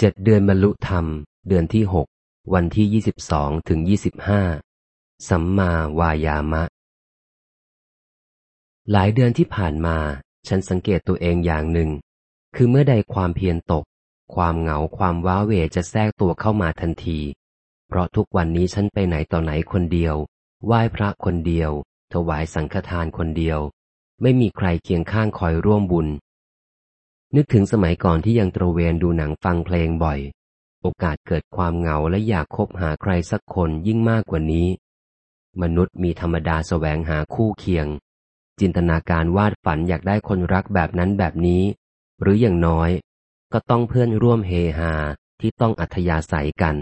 เจ็ดเดือนบรรลุธรรม เดือนที่หกวันที่ยี่สิบสองถึงยี่สิบห้าสัมมาวายามะ หลายเดือนที่ผ่านมา ฉันสังเกตตัวเองอย่างหนึ่ง คือเมื่อใดความเพียรตก ความเหงาความว้าเหวจะแทรกตัวเข้ามาทันที เพราะทุกวันนี้ฉันไปไหนต่อไหนคนเดียว ไหว้พระคนเดียว ถวายสังฆทานคนเดียว ไม่มีใครเคียงข้างคอยร่วมบุญ นึกถึงสมัยก่อนที่ยังตระเวนดูหนังฟังเพลงบ่อย โอกาสเกิดความเหงาและอยากคบหาใครสักคนยิ่งมากกว่านี้ มนุษย์มีธรรมดาแสวงหาคู่เคียง จินตนาการวาดฝันอยากได้คนรักแบบนั้นแบบนี้ หรืออย่างน้อย ก็ต้องเพื่อนร่วมเฮฮาที่ต้องอัธยาศัยกัน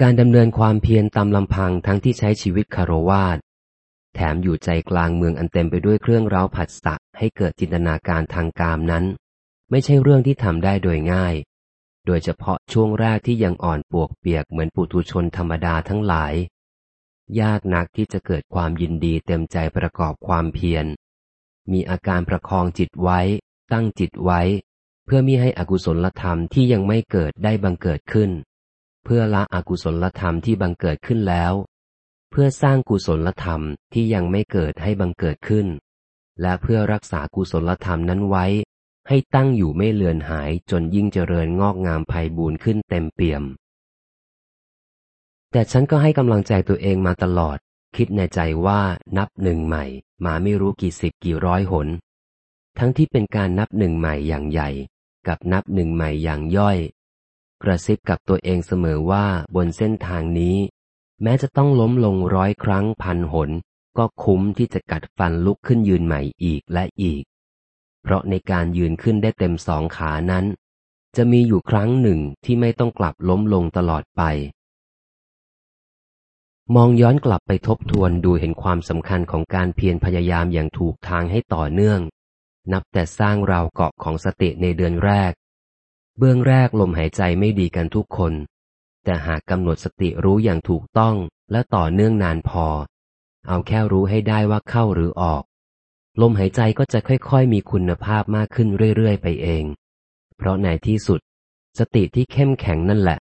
การดำเนินความเพียรตามลำพังทั้งที่ใช้ชีวิตคารวาส แถมอยู่ใจกลางเมืองอันเต็มไปด้วยเครื่องเร้าผัสสะให้เกิดจินตนาการทางกามนั้น ไม่ใช่เรื่องที่ทำได้โดยง่าย โดยเฉพาะช่วงแรกที่ยังอ่อนปวกเปียกเหมือนปุถุชนธรรมดาทั้งหลาย ยากนักที่จะเกิดความยินดีเต็มใจประกอบความเพียร มีอาการประคองจิตไว้ ตั้งจิตไว้ เพื่อมิให้อกุศลธรรมที่ยังไม่เกิดได้บังเกิดขึ้น เพื่อละอกุศลธรรมที่บังเกิดขึ้นแล้ว เพื่อสร้างกุศลธรรมที่ยังไม่เกิดให้บังเกิดขึ้น และเพื่อรักษากุศลธรรมนั้นไว้ ให้ตั้งอยู่ไม่เลือนหายจนยิ่งเจริญงอกงามไพบูรณ์ขึ้นเต็มเปี่ยม แต่ฉันก็ให้กำลังใจตัวเองมาตลอด คิดในใจว่านับหนึ่งใหม่ มาไม่รู้กี่สิบกี่ร้อยหน ทั้งที่เป็นการนับหนึ่งใหม่อย่างใหญ่ กับนับหนึ่งใหม่อย่างย่อย กระซิบกับตัวเองเสมอว่าบนเส้นทางนี้ แม้จะต้องล้มลงร้อยครั้งพันหน ก็คุ้มที่จะกัดฟันลุกขึ้นยืนใหม่อีกและอีก เพราะในการยืนขึ้นได้เต็มสองขานั้น จะมีอยู่ครั้งหนึ่งที่ไม่ต้องกลับล้มลงตลอดไป มองย้อนกลับไปทบทวนดูเห็นความสำคัญของการเพียรพยายามอย่างถูกทางให้ต่อเนื่อง นับแต่สร้างราวเกาะของสติในเดือนแรก เบื้องแรกลมหายใจไม่ดีกันทุกคน แต่หากกำหนดสติรู้อย่างถูกต้องและต่อเนื่องนานพอ เอาแค่รู้ให้ได้ว่าเข้าหรือออก ลมหายใจก็จะค่อยๆ มีคุณภาพมากขึ้นเรื่อยๆ ไปเอง เพราะในที่สุด สติที่เข้มแข็งนั่นแหละ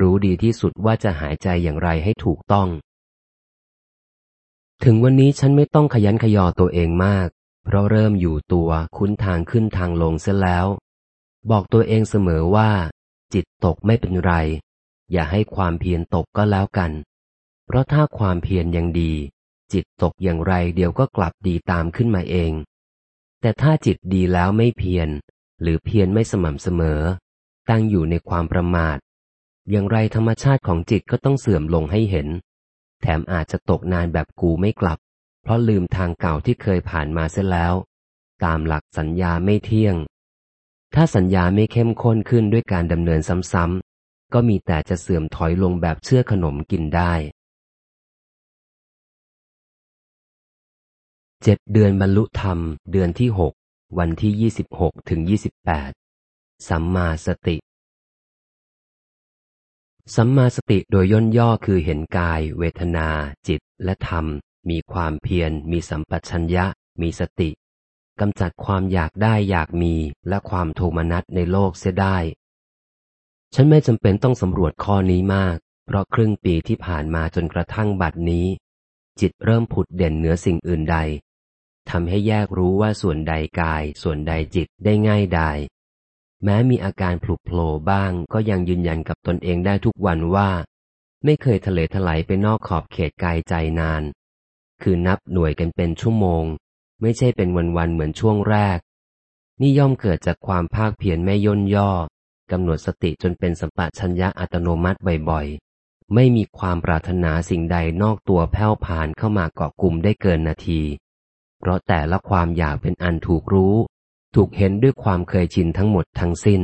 รู้ดีที่สุดว่าจะหายใจอย่างไรให้ถูกต้อง ถึงวันนี้ฉันไม่ต้องขยันขยอตัวเองมาก เพราะเริ่มอยู่ตัวคุ้นทางขึ้นทางลงเสียแล้ว บอกตัวเองเสมอว่า จิตตกไม่เป็นไร อย่าให้ความเพียรตกก็แล้วกัน เพราะถ้าความเพียรยังดี จิตตกอย่างไรเดี๋ยวก็กลับดีตามขึ้นมาเอง แต่ถ้าจิตดีแล้วไม่เพียรหรือเพียรไม่สม่ำเสมอ ตั้งอยู่ในความประมาท อย่างไรธรรมชาติของจิตก็ต้องเสื่อมลงให้เห็น แถมอาจจะตกนานแบบกูไม่กลับ เพราะลืมทางเก่าที่เคยผ่านมาเสียแล้ว ตามหลักสัญญาไม่เที่ยง ถ้าสัญญาไม่เข้มข้นขึ้นด้วยการดำเนินซ้ำ ก็มีแต่จะเสื่อมถอยลงแบบเชื่อขนมกินได้เจ็ดเดือนบรรลุธรรม เดือนที่หกวันที่ยี่สิบหกถึงยี่สิบแปดสัมมาสติ สัมมาสติโดยย่นย่อคือเห็นกาย เวทนา จิตและธรรม มีความเพียร มีสัมปชัญญะ มีสติกำจัดความอยากได้อยากมีและความโทมนัสในโลกเสียได้ ฉันไม่จำเป็นต้องสำรวจข้อนี้มาก เพราะครึ่งปีที่ผ่านมาจนกระทั่งบัดนี้ จิตเริ่มผุดเด่นเหนือสิ่งอื่นใดทำให้แยกรู้ว่าส่วนใดกาย ส่วนใดจิตได้ง่ายดายแม้มีอาการผลุโผล่บ้างก็ยังยืนยันกับตนเองได้ทุกวันว่า ไม่เคยทะเลทลายไปนอกขอบเขตกายใจนาน คือนับหน่วยกันเป็นชั่วโมง ไม่ใช่เป็นวันๆเหมือนช่วงแรก นี่ย่อมเกิดจากความภาคเพียรไม่ย่นย่อ กำหนดสติจนเป็นสัมปชัญญะอัตโนมัติบ่อยๆ ไม่มีความปรารถนาสิ่งใดนอกตัวแผ่วผ่านเข้ามาเกาะกลุ่มได้เกินนาที เพราะแต่ละความอยากเป็นอันถูกรู้ ถูกเห็นด้วยความเคยชินทั้งหมดทั้งสิ้น